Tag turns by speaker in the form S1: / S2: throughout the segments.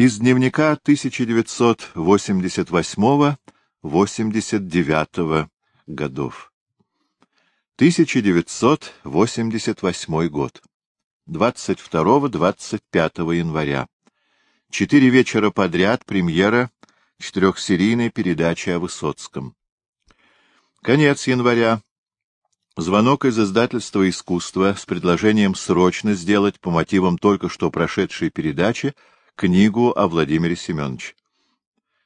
S1: Из дневника 1988-89 годов. 1988 год. 22-25 января. Четыре вечера подряд премьера четырехсерийной передачи о Высоцком. Конец января. Звонок из издательства «Искусство» с предложением срочно сделать по мотивам только что прошедшей передачи книгу о Владимире Семеновиче.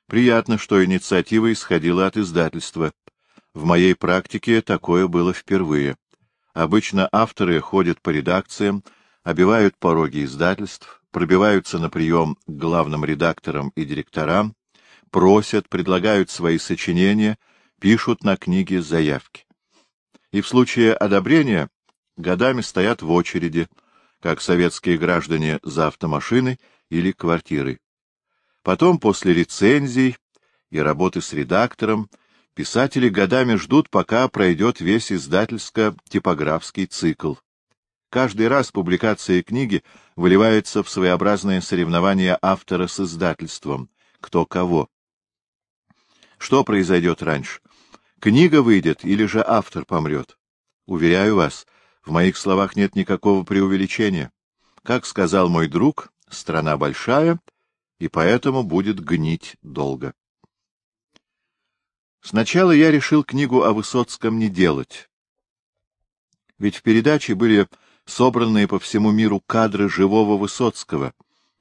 S1: Приятно, что инициатива исходила от издательства. В моей практике такое было впервые. Обычно авторы ходят по редакциям, обивают пороги издательств, пробиваются на прием к главным редакторам и директорам, просят, предлагают свои сочинения, пишут на книги заявки. И в случае одобрения годами стоят в очереди, как советские граждане за автомашиной или квартирой. Потом, после рецензий и работы с редактором, писатели годами ждут, пока пройдет весь издательско-типографский цикл. Каждый раз публикация книги выливается в своеобразное соревнование автора с издательством, кто кого. Что произойдет раньше? Книга выйдет или же автор помрет? Уверяю вас, в моих словах нет никакого преувеличения. Как сказал мой друг, страна большая, и поэтому будет гнить долго. Сначала я решил книгу о Высоцком не делать. Ведь в передаче были собранные по всему миру кадры живого Высоцкого,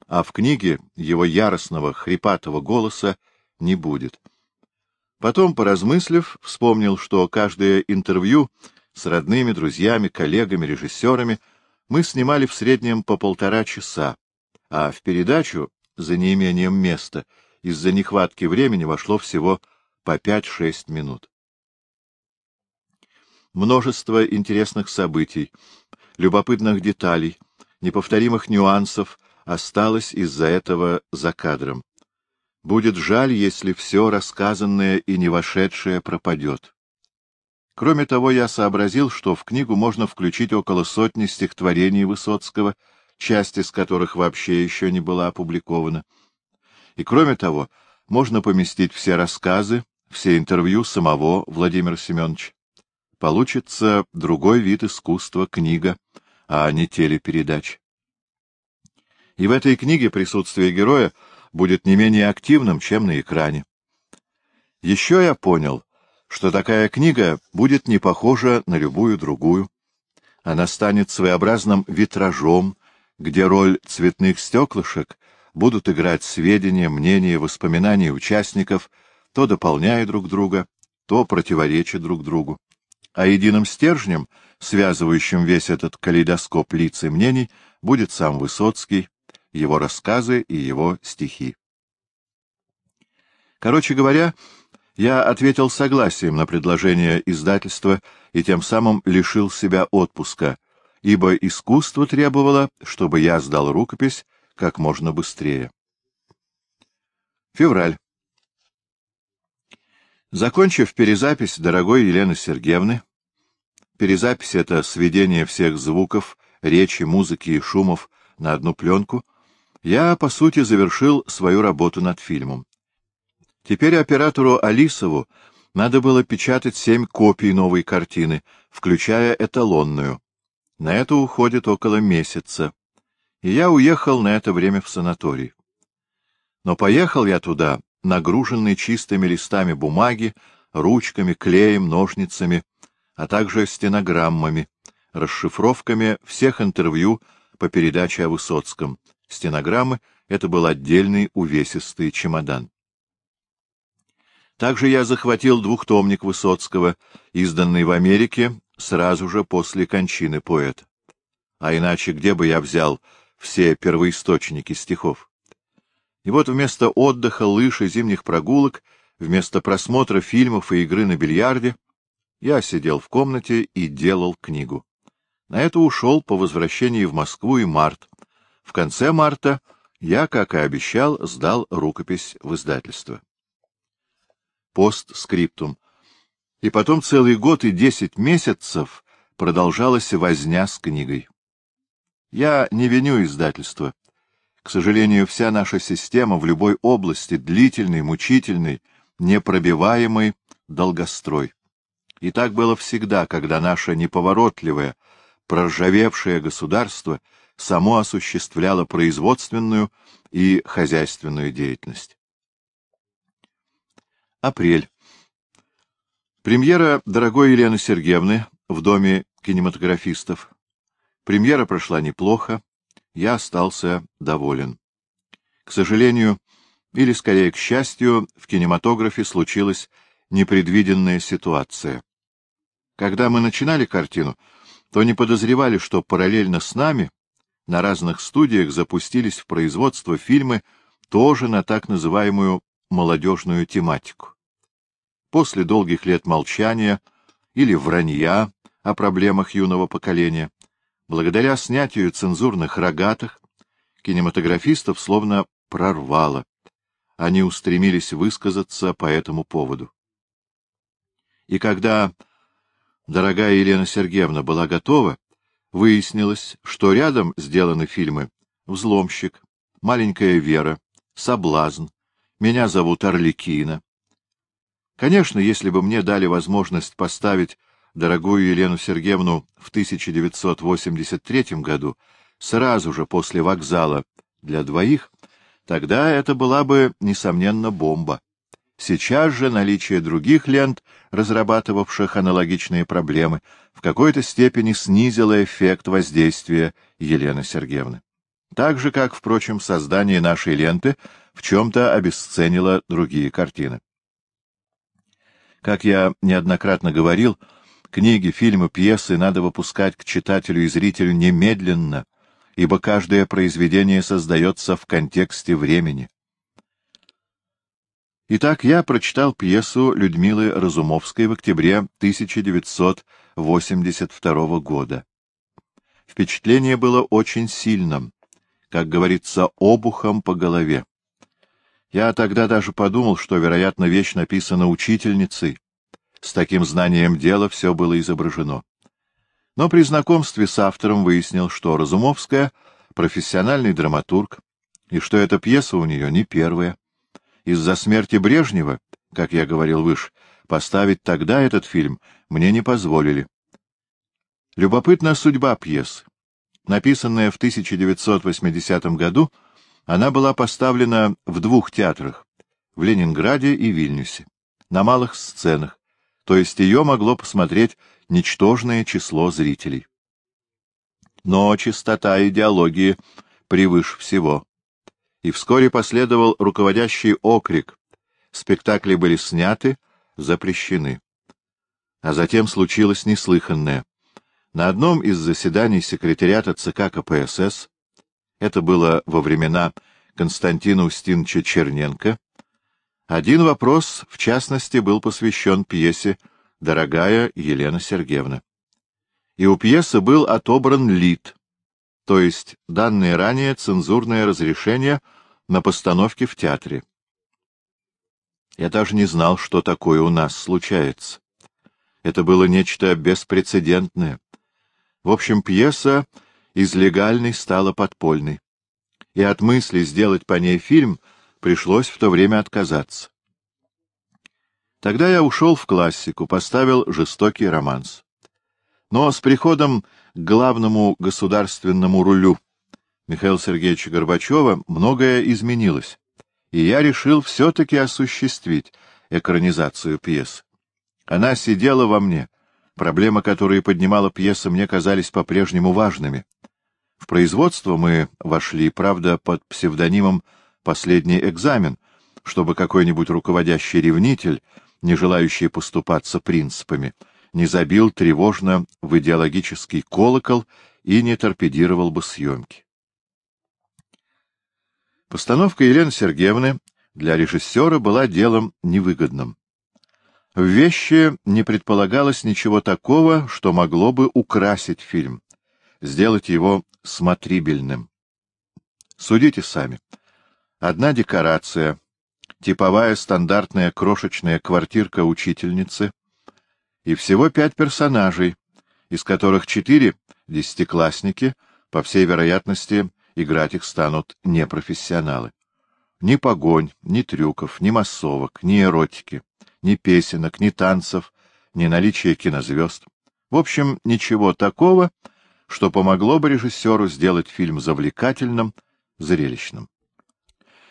S1: а в книге его яростного, хрипатого голоса не будет. Потом, поразмыслив, вспомнил, что каждое интервью с родными, друзьями, коллегами, режиссерами мы снимали в среднем по полтора часа, а в передачу, за неимением места, из-за нехватки времени вошло всего по пять-шесть минут. Множество интересных событий, любопытных деталей, неповторимых нюансов осталось из-за этого за кадром. Будет жаль, если все рассказанное и не вошедшее пропадет. Кроме того, я сообразил, что в книгу можно включить около сотни стихотворений Высоцкого, часть из которых вообще еще не была опубликована. И кроме того, можно поместить все рассказы, все интервью самого Владимира Семеновича. Получится другой вид искусства, книга, а не телепередач. И в этой книге присутствие героя будет не менее активным, чем на экране. Еще я понял, что такая книга будет не похожа на любую другую. Она станет своеобразным витражом, где роль цветных стеклышек будут играть сведения, мнения, воспоминания участников, то дополняя друг друга, то противоречия друг другу. А единым стержнем, связывающим весь этот калейдоскоп лиц и мнений, будет сам Высоцкий, его рассказы и его стихи. Короче говоря, я ответил согласием на предложение издательства и тем самым лишил себя отпуска, ибо искусство требовало, чтобы я сдал рукопись как можно быстрее. Февраль. Закончив перезапись дорогой Елены Сергеевны, перезапись — это сведение всех звуков, речи, музыки и шумов на одну пленку, я, по сути, завершил свою работу над фильмом. Теперь оператору Алисову надо было печатать семь копий новой картины, включая эталонную. На это уходит около месяца. И я уехал на это время в санаторий. Но поехал я туда, нагруженный чистыми листами бумаги, ручками, клеем, ножницами, а также стенограммами, расшифровками всех интервью по передаче о Высоцком. Стенограммы — это был отдельный увесистый чемодан. Также я захватил двухтомник Высоцкого, изданный в Америке сразу же после кончины поэта. А иначе где бы я взял все первоисточники стихов? И вот вместо отдыха, лыж и зимних прогулок, вместо просмотра фильмов и игры на бильярде, я сидел в комнате и делал книгу. На это ушел по возвращении в Москву и март. В конце марта я, как и обещал, сдал рукопись в издательство постскриптум. И потом целый год и десять месяцев продолжалась возня с книгой. Я не виню издательство. К сожалению, вся наша система в любой области длительный, мучительный, непробиваемый долгострой. И так было всегда, когда наше неповоротливое, проржавевшее государство само осуществляло производственную и хозяйственную деятельность. Апрель. Премьера дорогой Елены Сергеевны в Доме кинематографистов. Премьера прошла неплохо, я остался доволен. К сожалению, или скорее к счастью, в кинематографе случилась непредвиденная ситуация. Когда мы начинали картину, то не подозревали, что параллельно с нами на разных студиях запустились в производство фильмы тоже на так называемую молодежную тематику. После долгих лет молчания или вранья о проблемах юного поколения, благодаря снятию цензурных рогатых, кинематографистов словно прорвало. Они устремились высказаться по этому поводу. И когда дорогая Елена Сергеевна была готова, выяснилось, что рядом сделаны фильмы «Взломщик», «Маленькая Вера», «Соблазн», «Меня зовут Орликина». Конечно, если бы мне дали возможность поставить дорогую Елену Сергеевну в 1983 году, сразу же после вокзала для двоих, тогда это была бы, несомненно, бомба. Сейчас же наличие других лент, разрабатывавших аналогичные проблемы, в какой-то степени снизило эффект воздействия Елены Сергеевны. Так же, как, впрочем, создание нашей ленты в чем-то обесценило другие картины. Как я неоднократно говорил, Книги, фильмы, пьесы надо выпускать к читателю и зрителю немедленно, ибо каждое произведение создается в контексте времени. Итак, я прочитал пьесу Людмилы Разумовской в октябре 1982 года. Впечатление было очень сильным, как говорится, обухом по голове. Я тогда даже подумал, что, вероятно, вещь написана учительницей, с таким знанием дела все было изображено. Но при знакомстве с автором выяснил, что Разумовская — профессиональный драматург, и что эта пьеса у нее не первая. Из-за смерти Брежнева, как я говорил выше, поставить тогда этот фильм мне не позволили. Любопытна судьба пьесы. Написанная в 1980 году, она была поставлена в двух театрах — в Ленинграде и Вильнюсе, на малых сценах, то есть ее могло посмотреть ничтожное число зрителей. Но чистота идеологии превыше всего. И вскоре последовал руководящий окрик. Спектакли были сняты, запрещены. А затем случилось неслыханное. На одном из заседаний секретариата ЦК КПСС, это было во времена Константина Устиновича Черненко, один вопрос, в частности, был посвящен пьесе «Дорогая Елена Сергеевна». И у пьесы был отобран лид, то есть данное ранее цензурное разрешение на постановке в театре. Я даже не знал, что такое у нас случается. Это было нечто беспрецедентное. В общем, пьеса из легальной стала подпольной. И от мысли сделать по ней фильм — пришлось в то время отказаться. Тогда я ушел в классику, поставил жестокий романс. Но с приходом к главному государственному рулю Михаила Сергеевича Горбачева многое изменилось, и я решил все-таки осуществить экранизацию пьес. Она сидела во мне. Проблемы, которые поднимала пьеса, мне казались по-прежнему важными. В производство мы вошли, правда, под псевдонимом последний экзамен, чтобы какой-нибудь руководящий ревнитель, не желающий поступаться принципами, не забил тревожно в идеологический колокол и не торпедировал бы съемки. Постановка Елены Сергеевны для режиссера была делом невыгодным. В вещи не предполагалось ничего такого, что могло бы украсить фильм, сделать его смотрибельным. Судите сами. Одна декорация, типовая стандартная крошечная квартирка учительницы и всего пять персонажей, из которых четыре — десятиклассники, по всей вероятности, играть их станут непрофессионалы. Ни погонь, ни трюков, ни массовок, ни эротики, ни песенок, ни танцев, ни наличия кинозвезд. В общем, ничего такого, что помогло бы режиссеру сделать фильм завлекательным, зрелищным.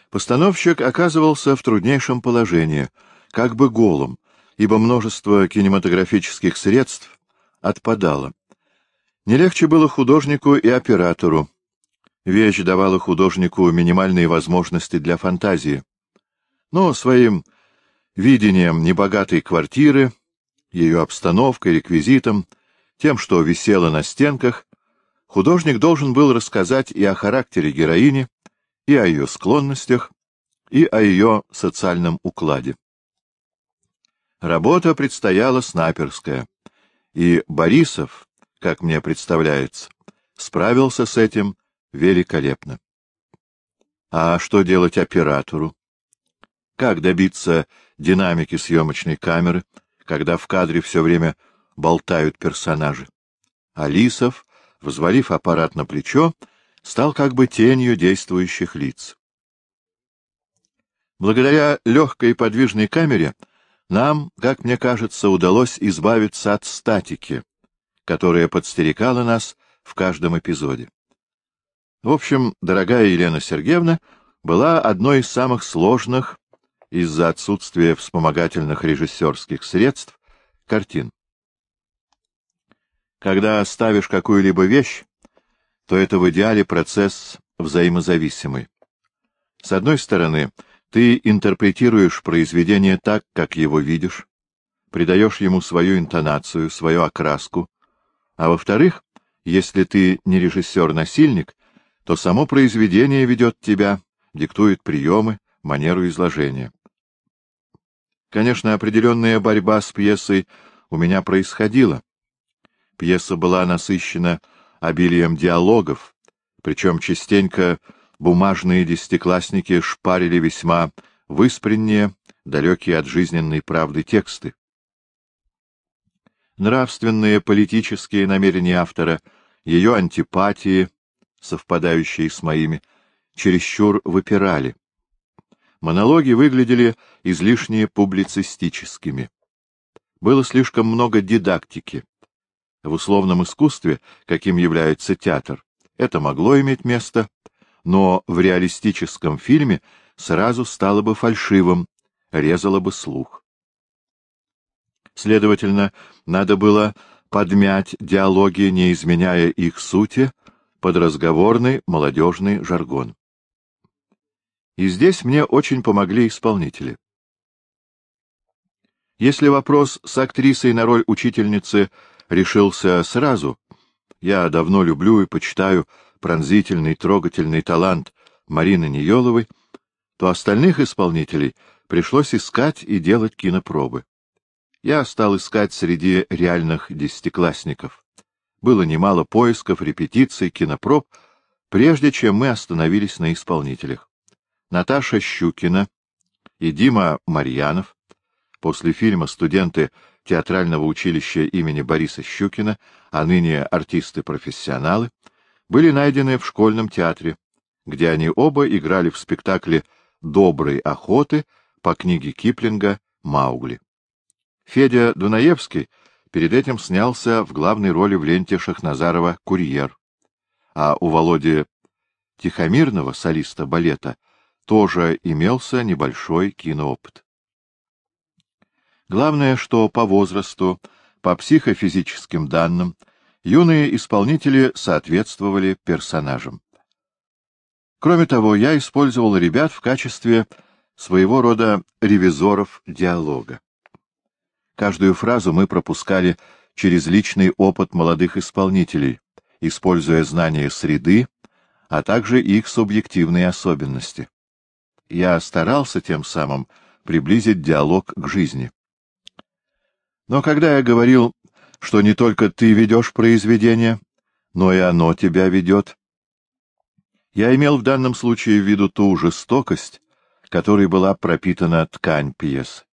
S1: Постановщик оказывался в труднейшем положении, как бы голым, ибо множество кинематографических средств отпадало. Не легче было художнику и оператору. Вещь давала художнику минимальные возможности для фантазии. Но своим видением небогатой квартиры, ее обстановкой, реквизитом, тем, что висело на стенках, художник должен был рассказать и о характере героини, и о ее склонностях, и о ее социальном укладе. Работа предстояла снайперская, и Борисов, как мне представляется, справился с этим великолепно. А что делать оператору? Как добиться динамики съемочной камеры, когда в кадре все время болтают персонажи? Алисов, взвалив аппарат на плечо, стал как бы тенью действующих лиц. Благодаря легкой и подвижной камере нам, как мне кажется, удалось избавиться от статики, которая подстерегала нас в каждом эпизоде. В общем, дорогая Елена Сергеевна была одной из самых сложных из-за отсутствия вспомогательных режиссерских средств картин. Когда ставишь какую-либо вещь, то это в идеале процесс взаимозависимый. С одной стороны, ты интерпретируешь произведение так, как его видишь, придаешь ему свою интонацию, свою окраску, а во-вторых, если ты не режиссер-насильник, то само произведение ведет тебя, диктует приемы, манеру изложения. Конечно, определенная борьба с пьесой у меня происходила. Пьеса была насыщена обилием диалогов, причем частенько бумажные десятиклассники шпарили весьма выспренние, далекие от жизненной правды тексты. Нравственные политические намерения автора, ее антипатии, совпадающие с моими, чересчур выпирали. Монологи выглядели излишне публицистическими. Было слишком много дидактики. В условном искусстве, каким является театр, это могло иметь место, но в реалистическом фильме сразу стало бы фальшивым, резало бы слух. Следовательно, надо было подмять диалоги, не изменяя их сути, под разговорный молодежный жаргон. И здесь мне очень помогли исполнители. Если вопрос с актрисой на роль учительницы решился сразу, я давно люблю и почитаю пронзительный, трогательный талант Марины Нееловой, то остальных исполнителей пришлось искать и делать кинопробы. Я стал искать среди реальных десятиклассников. Было немало поисков, репетиций, кинопроб, прежде чем мы остановились на исполнителях. Наташа Щукина и Дима Марьянов, после фильма «Студенты театрального училища имени Бориса Щукина», а ныне артисты-профессионалы, были найдены в школьном театре, где они оба играли в спектакле «Доброй охоты» по книге Киплинга «Маугли». Федя Дунаевский перед этим снялся в главной роли в ленте Шахназарова «Курьер», а у Володи Тихомирного, солиста балета, тоже имелся небольшой киноопыт. Главное, что по возрасту, по психофизическим данным, юные исполнители соответствовали персонажам. Кроме того, я использовал ребят в качестве своего рода ревизоров диалога. Каждую фразу мы пропускали через личный опыт молодых исполнителей, используя знания среды, а также их субъективные особенности я старался тем самым приблизить диалог к жизни. Но когда я говорил, что не только ты ведешь произведение, но и оно тебя ведет, я имел в данном случае в виду ту жестокость, которой была пропитана ткань пьес.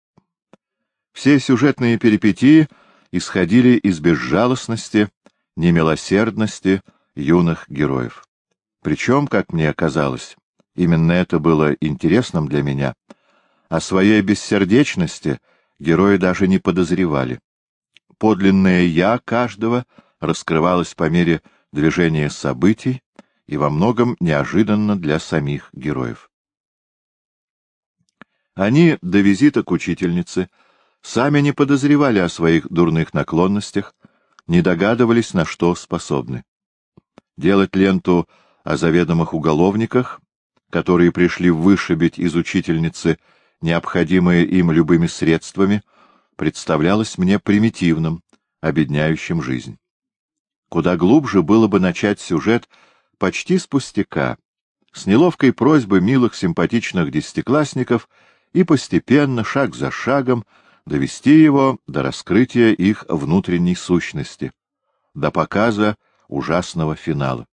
S1: Все сюжетные перипетии исходили из безжалостности, немилосердности юных героев. Причем, как мне казалось, именно это было интересным для меня, о своей бессердечности герои даже не подозревали. Подлинное «я» каждого раскрывалось по мере движения событий и во многом неожиданно для самих героев. Они до визита к учительнице сами не подозревали о своих дурных наклонностях, не догадывались, на что способны. Делать ленту о заведомых уголовниках, которые пришли вышибить из учительницы необходимые им любыми средствами, представлялось мне примитивным, обедняющим жизнь. Куда глубже было бы начать сюжет почти с пустяка, с неловкой просьбы милых симпатичных десятиклассников и постепенно, шаг за шагом, довести его до раскрытия их внутренней сущности, до показа ужасного финала.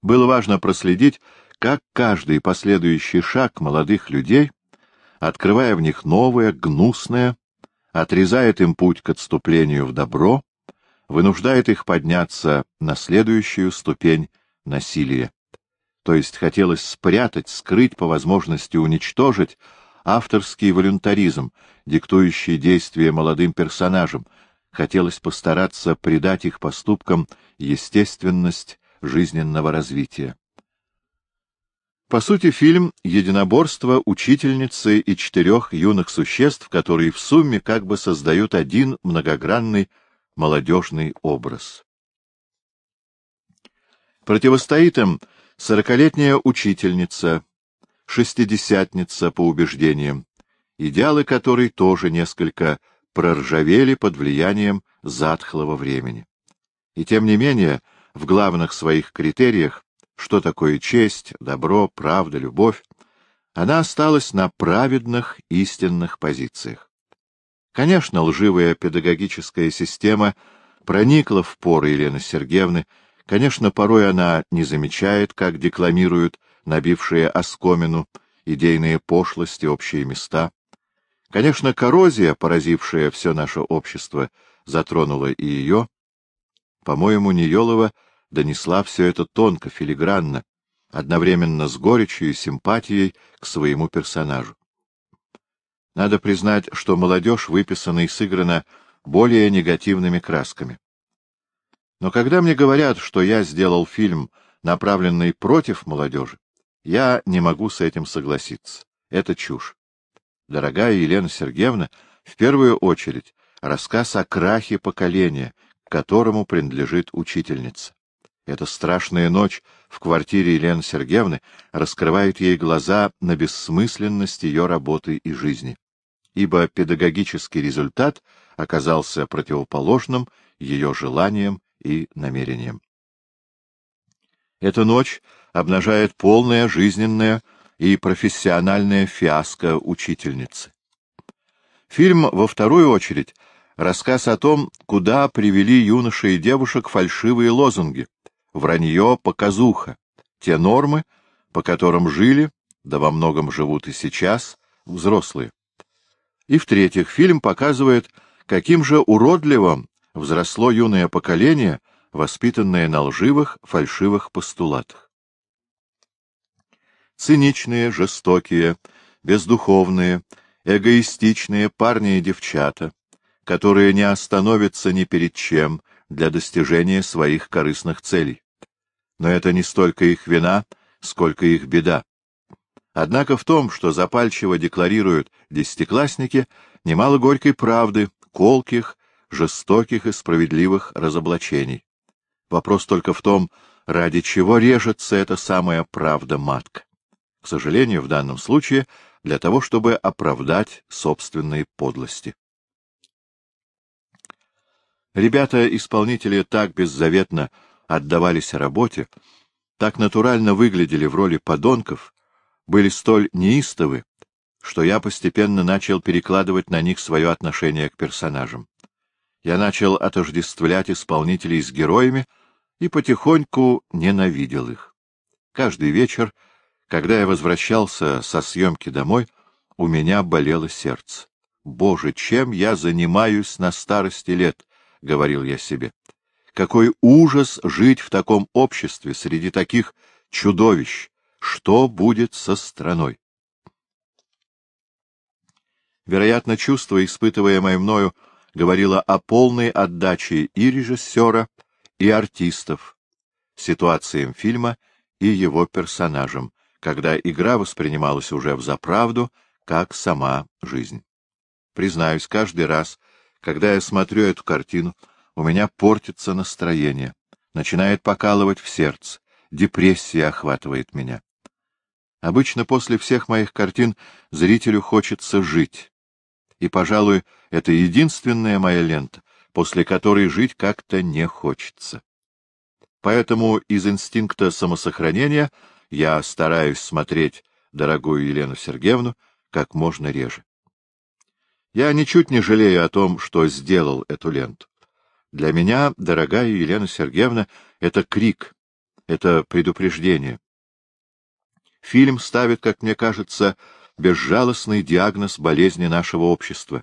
S1: Было важно проследить, как каждый последующий шаг молодых людей, открывая в них новое, гнусное, отрезает им путь к отступлению в добро, вынуждает их подняться на следующую ступень насилия. То есть хотелось спрятать, скрыть, по возможности уничтожить авторский волюнтаризм, диктующий действия молодым персонажам, хотелось постараться придать их поступкам естественность жизненного развития. По сути, фильм — единоборство учительницы и четырех юных существ, которые в сумме как бы создают один многогранный молодежный образ. Противостоит им сорокалетняя учительница, шестидесятница по убеждениям, идеалы которой тоже несколько проржавели под влиянием затхлого времени. И тем не менее, в главных своих критериях, что такое честь, добро, правда, любовь, она осталась на праведных истинных позициях. Конечно, лживая педагогическая система проникла в поры Елены Сергеевны, конечно, порой она не замечает, как декламируют набившие оскомину идейные пошлости, общие места. Конечно, коррозия, поразившая все наше общество, затронула и ее. По-моему, Ниелова донесла все это тонко, филигранно, одновременно с горечью и симпатией к своему персонажу. Надо признать, что молодежь выписана и сыграна более негативными красками. Но когда мне говорят, что я сделал фильм, направленный против молодежи, я не могу с этим согласиться. Это чушь. Дорогая Елена Сергеевна, в первую очередь рассказ о крахе поколения, к которому принадлежит учительница. Эта страшная ночь в квартире Елены Сергеевны раскрывает ей глаза на бессмысленность ее работы и жизни, ибо педагогический результат оказался противоположным ее желаниям и намерениям. Эта ночь обнажает полное жизненное и профессиональное фиаско учительницы. Фильм, во вторую очередь, рассказ о том, куда привели юношей и девушек фальшивые лозунги, вранье, показуха, те нормы, по которым жили, да во многом живут и сейчас, взрослые. И, в-третьих, фильм показывает, каким же уродливым взросло юное поколение, воспитанное на лживых, фальшивых постулатах. Циничные, жестокие, бездуховные, эгоистичные парни и девчата, которые не остановятся ни перед чем для достижения своих корыстных целей. Но это не столько их вина, сколько их беда. Однако в том, что запальчиво декларируют десятиклассники, немало горькой правды, колких, жестоких и справедливых разоблачений. Вопрос только в том, ради чего режется эта самая правда-матка. К сожалению, в данном случае для того, чтобы оправдать собственные подлости. Ребята-исполнители так беззаветно отдавались работе, так натурально выглядели в роли подонков, были столь неистовы, что я постепенно начал перекладывать на них свое отношение к персонажам. Я начал отождествлять исполнителей с героями и потихоньку ненавидел их. Каждый вечер, когда я возвращался со съемки домой, у меня болело сердце. «Боже, чем я занимаюсь на старости лет?» — говорил я себе. Какой ужас жить в таком обществе, среди таких чудовищ! Что будет со страной? Вероятно, чувство, испытываемое мною, говорило о полной отдаче и режиссера, и артистов, ситуациям фильма и его персонажам, когда игра воспринималась уже в заправду, как сама жизнь. Признаюсь, каждый раз, когда я смотрю эту картину, у меня портится настроение, начинает покалывать в сердце, депрессия охватывает меня. Обычно после всех моих картин зрителю хочется жить. И, пожалуй, это единственная моя лента, после которой жить как-то не хочется. Поэтому из инстинкта самосохранения я стараюсь смотреть дорогую Елену Сергеевну как можно реже. Я ничуть не жалею о том, что сделал эту ленту. Для меня, дорогая Елена Сергеевна, это крик, это предупреждение. Фильм ставит, как мне кажется, безжалостный диагноз болезни нашего общества.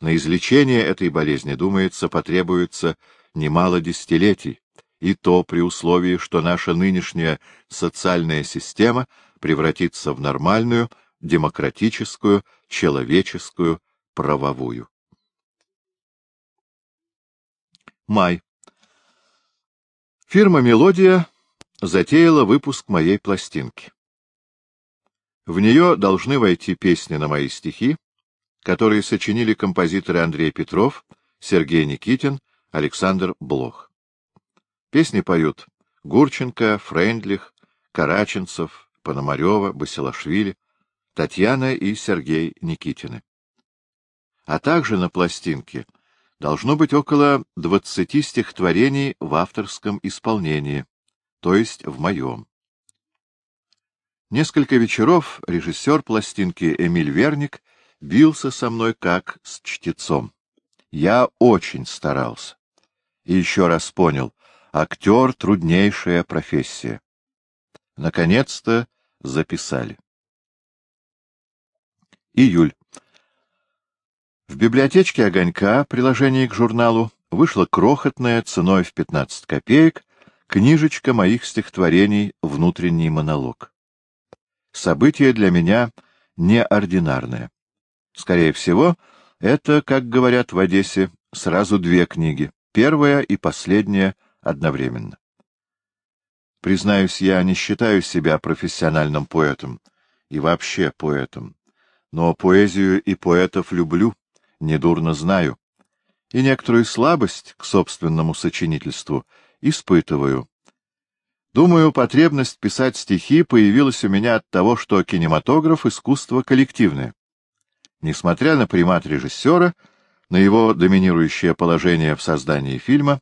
S1: На излечение этой болезни, думается, потребуется немало десятилетий, и то при условии, что наша нынешняя социальная система превратится в нормальную, демократическую, человеческую, правовую. Май. Фирма «Мелодия» затеяла выпуск моей пластинки. В нее должны войти песни на мои стихи, которые сочинили композиторы Андрей Петров, Сергей Никитин, Александр Блох. Песни поют Гурченко, Фрейндлих, Караченцев, Пономарева, Басилашвили, Татьяна и Сергей Никитины. А также на пластинке должно быть около двадцати стихотворений в авторском исполнении, то есть в моем. Несколько вечеров режиссер пластинки Эмиль Верник бился со мной как с чтецом. Я очень старался. И еще раз понял, актер — труднейшая профессия. Наконец-то записали. Июль. В библиотечке «Огонька», приложении к журналу, вышла крохотная, ценой в 15 копеек, книжечка моих стихотворений «Внутренний монолог». Событие для меня неординарное. Скорее всего, это, как говорят в Одессе, сразу две книги, первая и последняя одновременно. Признаюсь, я не считаю себя профессиональным поэтом и вообще поэтом, но поэзию и поэтов люблю, недурно знаю, и некоторую слабость к собственному сочинительству испытываю, Думаю, потребность писать стихи появилась у меня от того, что кинематограф — искусство коллективное. Несмотря на примат режиссера, на его доминирующее положение в создании фильма,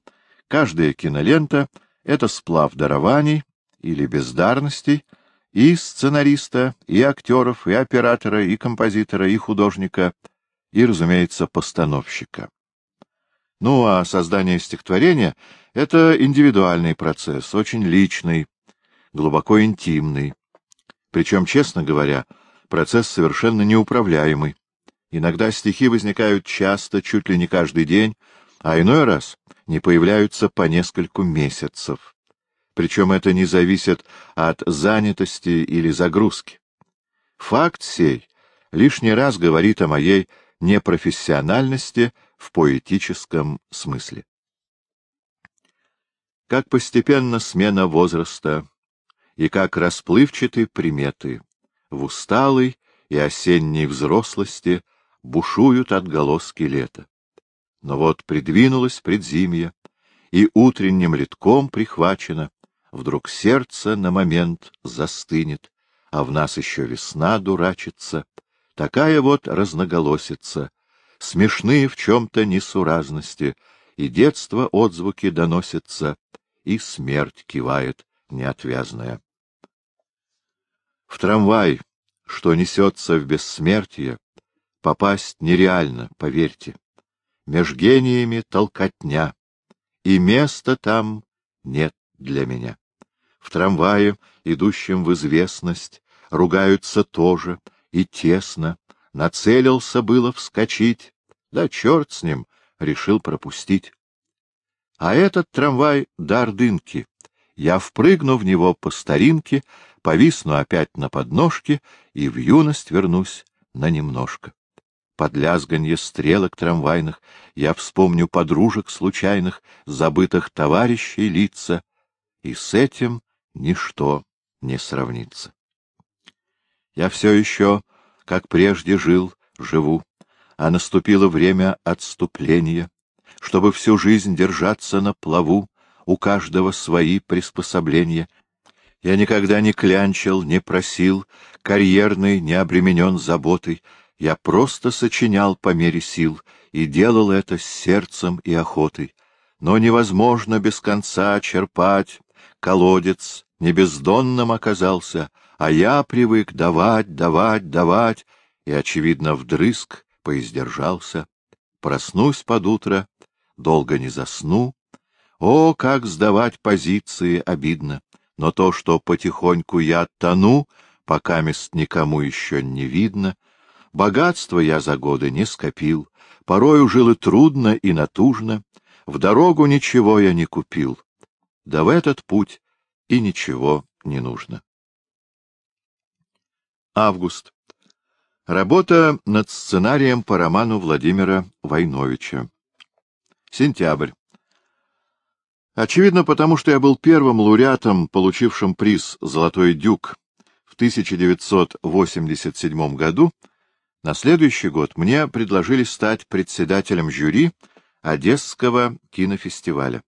S1: каждая кинолента — это сплав дарований или бездарностей и сценариста, и актеров, и оператора, и композитора, и художника, и, разумеется, постановщика. Ну, а создание стихотворения — это индивидуальный процесс, очень личный, глубоко интимный. Причем, честно говоря, процесс совершенно неуправляемый. Иногда стихи возникают часто, чуть ли не каждый день, а иной раз не появляются по нескольку месяцев. Причем это не зависит от занятости или загрузки. Факт сей лишний раз говорит о моей непрофессиональности в поэтическом смысле. Как постепенно смена возраста и как расплывчаты приметы в усталой и осенней взрослости бушуют отголоски лета. Но вот придвинулось предзимье, и утренним литком прихвачено, вдруг сердце на момент застынет, а в нас еще весна дурачится, такая вот разноголосица, смешные в чем-то несуразности, и детство отзвуки доносятся, и смерть кивает неотвязная. В трамвай, что несется в бессмертие, попасть нереально, поверьте. Меж гениями толкотня, и места там нет для меня. В трамвае, идущем в известность, ругаются тоже, и тесно, Нацелился было вскочить, да черт с ним, решил пропустить. А этот трамвай до Ордынки. Я впрыгну в него по старинке, повисну опять на подножке и в юность вернусь на немножко. Под лязганье стрелок трамвайных я вспомню подружек случайных, забытых товарищей лица, и с этим ничто не сравнится. Я все еще, как прежде жил, живу, а наступило время отступления, чтобы всю жизнь держаться на плаву, у каждого свои приспособления. Я никогда не клянчил, не просил, карьерный не обременен заботой, я просто сочинял по мере сил и делал это с сердцем и охотой. Но невозможно без конца черпать, колодец не бездонным оказался, а я привык давать, давать, давать, и, очевидно, вдрызг поиздержался. Проснусь под утро, долго не засну. О, как сдавать позиции обидно! Но то, что потихоньку я тону, пока мест никому еще не видно, богатство я за годы не скопил, порою жил и трудно, и натужно, в дорогу ничего я не купил. Да в этот путь и ничего не нужно. Август. Работа над сценарием по роману Владимира Войновича. Сентябрь. Очевидно, потому что я был первым лауреатом, получившим приз «Золотой дюк» в 1987 году, на следующий год мне предложили стать председателем жюри Одесского кинофестиваля.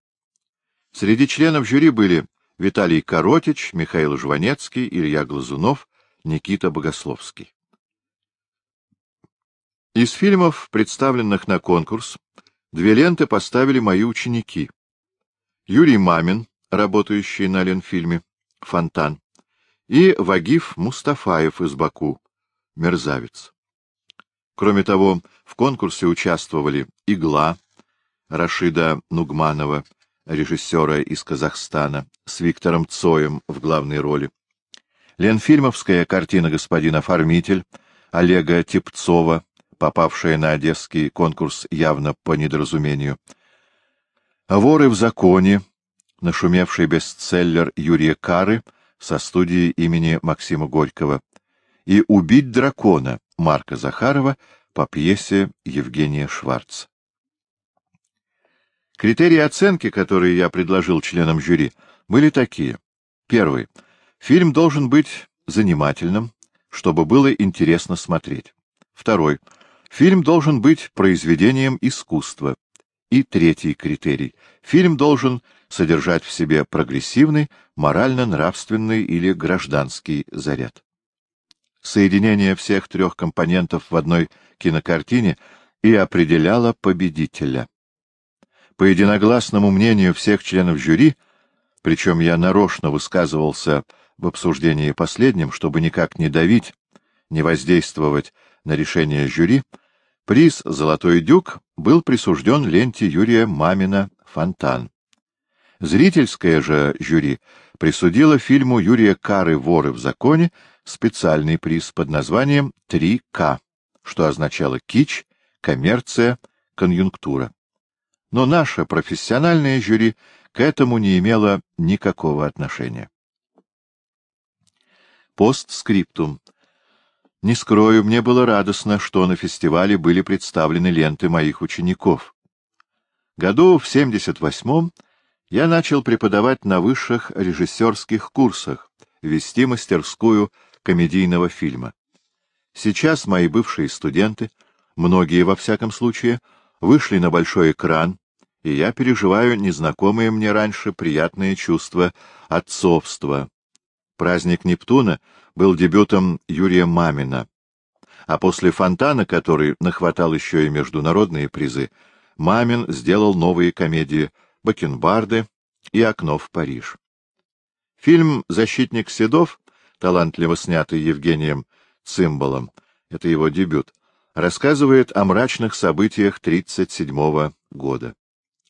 S1: Среди членов жюри были Виталий Коротич, Михаил Жванецкий, Илья Глазунов, Никита Богословский. Из фильмов, представленных на конкурс, две ленты поставили мои ученики. Юрий Мамин, работающий на Ленфильме, «Фонтан», и Вагиф Мустафаев из Баку, «Мерзавец». Кроме того, в конкурсе участвовали «Игла» Рашида Нугманова, режиссера из Казахстана, с Виктором Цоем в главной роли. Ленфильмовская картина «Господин оформитель» Олега Типцова, попавшая на одесский конкурс явно по недоразумению. «Воры в законе», нашумевший бестселлер Юрия Кары со студии имени Максима Горького, и «Убить дракона» Марка Захарова по пьесе Евгения Шварца. Критерии оценки, которые я предложил членам жюри, были такие. Первый. Фильм должен быть занимательным, чтобы было интересно смотреть. Второй. Фильм должен быть произведением искусства. И третий критерий. Фильм должен содержать в себе прогрессивный, морально-нравственный или гражданский заряд. Соединение всех трех компонентов в одной кинокартине и определяло победителя. По единогласному мнению всех членов жюри, причем я нарочно высказывался в обсуждении последним, чтобы никак не давить, не воздействовать на решение жюри, приз «Золотой дюк» был присужден ленте Юрия Мамина «Фонтан». Зрительское же жюри присудило фильму Юрия Кары «Воры в законе» специальный приз под названием «3К», что означало кич, коммерция, конъюнктура но наше профессиональное жюри к этому не имело никакого отношения. Постскриптум. Не скрою, мне было радостно, что на фестивале были представлены ленты моих учеников. Году в 78-м я начал преподавать на высших режиссерских курсах, вести мастерскую комедийного фильма. Сейчас мои бывшие студенты, многие во всяком случае, вышли на большой экран, и я переживаю незнакомые мне раньше приятные чувства отцовства. Праздник Нептуна был дебютом Юрия Мамина, а после «Фонтана», который нахватал еще и международные призы, Мамин сделал новые комедии «Бакенбарды» и «Окно в Париж». Фильм «Защитник Седов», талантливо снятый Евгением Цимбалом, это его дебют, рассказывает о мрачных событиях 1937 года.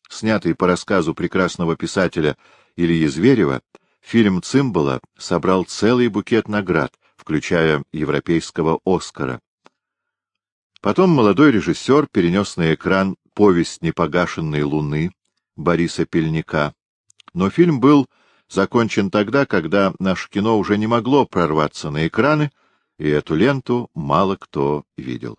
S1: Снятый по рассказу прекрасного писателя Ильи Зверева, фильм «Цимбала» собрал целый букет наград, включая европейского «Оскара». Потом молодой режиссер перенес на экран повесть непогашенной луны Бориса Пельника, но фильм был закончен тогда, когда наше кино уже не могло прорваться на экраны, и эту ленту мало кто видел.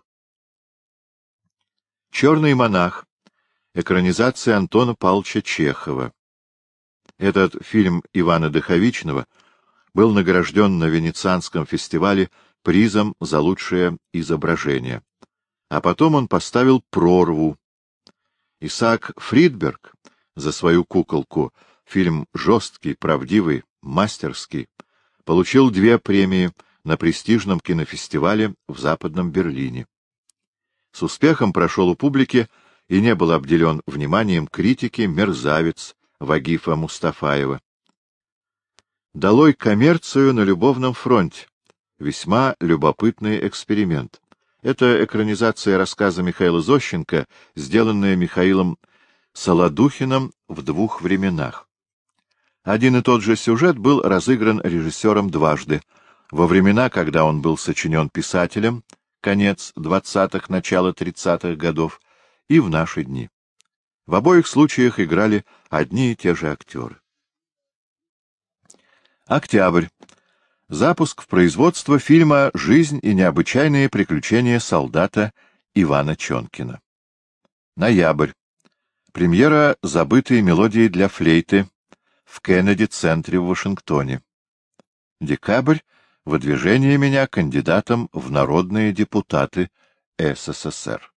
S1: «Черный монах» — экранизация Антона Павловича Чехова. Этот фильм Ивана Дыховичного был награжден на Венецианском фестивале призом за лучшее изображение. А потом он поставил прорву. Исаак Фридберг за свою куколку — Фильм жесткий, правдивый, мастерский. Получил две премии на престижном кинофестивале в Западном Берлине. С успехом прошел у публики и не был обделен вниманием критики «Мерзавец» Вагифа Мустафаева. «Долой коммерцию на любовном фронте» — весьма любопытный эксперимент. Это экранизация рассказа Михаила Зощенко, сделанная Михаилом Солодухиным в двух временах. Один и тот же сюжет был разыгран режиссером дважды. Во времена, когда он был сочинен писателем, конец двадцатых, начало тридцатых годов, и в наши дни. В обоих случаях играли одни и те же актеры. Октябрь. Запуск в производство фильма «Жизнь и необычайные приключения солдата» Ивана Чонкина. Ноябрь. Премьера «Забытые мелодии для флейты» в Кеннеди-центре в Вашингтоне. Декабрь — выдвижение меня кандидатом в народные депутаты СССР.